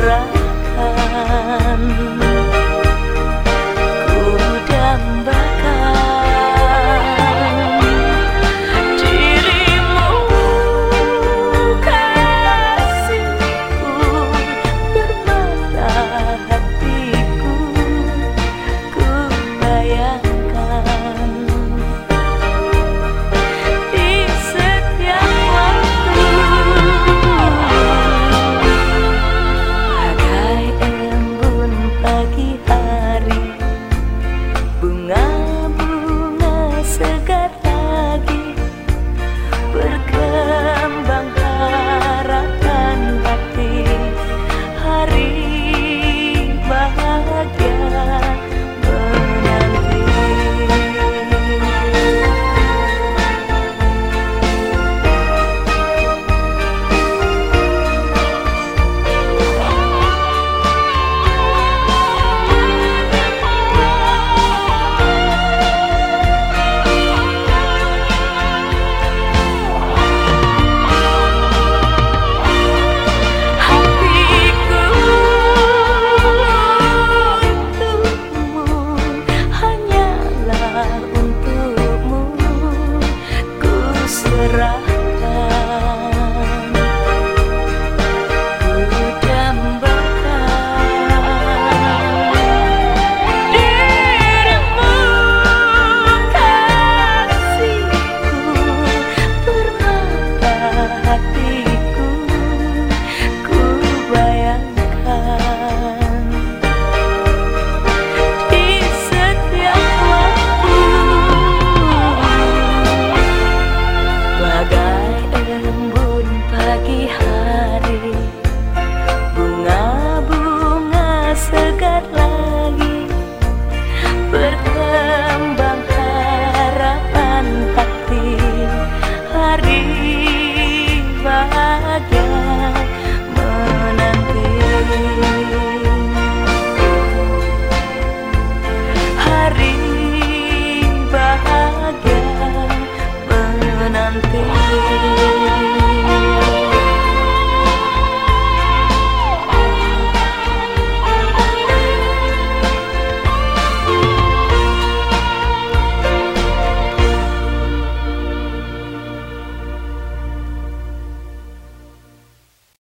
Terima kasih. Segar